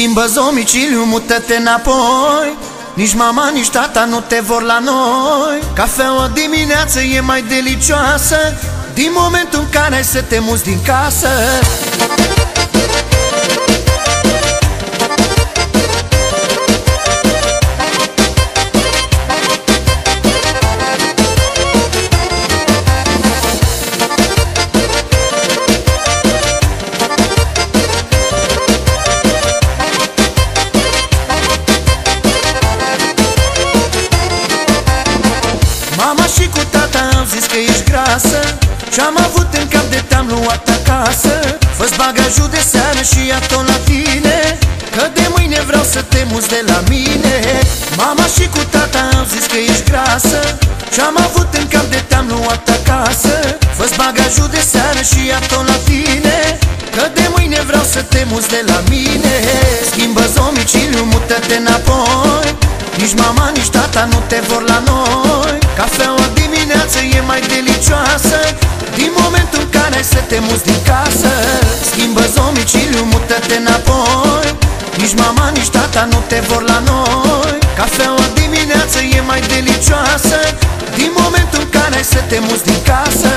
Schimbă domiciliu, mută-te înapoi. Nici mama, nici tata nu te vor la noi. Cafeaua dimineață e mai delicioasă Din momentul în care să te muți din casă Mama și cu tata au zis că ești grasă Ce-am avut în cap de te-am luat acasă Fă-ți bagajul de seară și ia tot la tine Că de mâine vreau să te muți de la mine. Mama și cu tata au zis că ești grasă Ce-am avut în cap de te-am luat acasă Fă-ți bagajul de seară și ia tot la tine Că de mâine vreau să te muți de la mine. Schimbă domiciliu, mută-te înapoi. Nici mama, nici tata nu te vor la noi Cafeaua dimineață e mai delicioasă. Din momentul în care să te muți din casă Schimbă domiciliu, mută-te înapoi. Nici mama, nici tata nu te vor la noi. Cafeaua dimineață e mai delicioasă. Din momentul în care să te muți din casă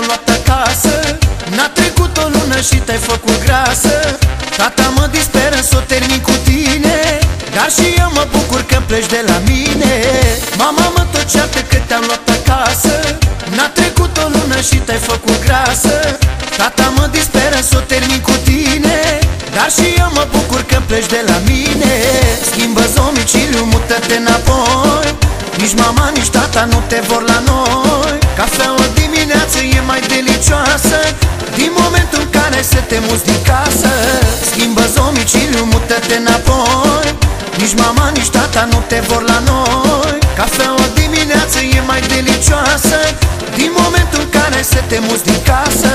te-am luat acasă. N-a trecut o lună și te-ai făcut grasă. Tata mă disperă să o termin cu tine Dar și eu mă bucur că pleci de la mine. Mama mă tot ceartă că te-am luat acasă. N-a trecut o lună și te-ai făcut grasă. Tata mă disperă să o termin cu tine Dar și eu mă bucur că pleci de la mine. Schimbă domiciliu, mută-te înapoi Nici mama, nici tata nu te vor la noi. Cafeaua dimineață e mai delicioasă. Din momentul în care să te muți din casă Schimbă domiciliu, mută-te înapoi. Nici mama, nici tata nu te vor la noi. Cafeaua dimineață e mai delicioasă. Din momentul în care să te muți din casă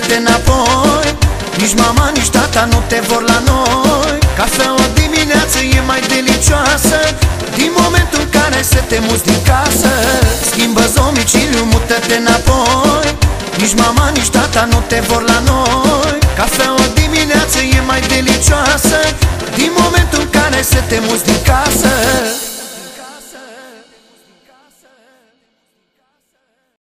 domiciliu, mută-te înapoi. Nici mama, nici tata nu te vor la noi. Cafeaua dimineață e mai delicioasă. Din momentul în care să te muți din casă Schimbă domiciliu, mută-te înapoi. Nici mama, nici tata nu te vor la noi. Cafeaua dimineață e mai delicioasă. Din momentul în care să te muți din casă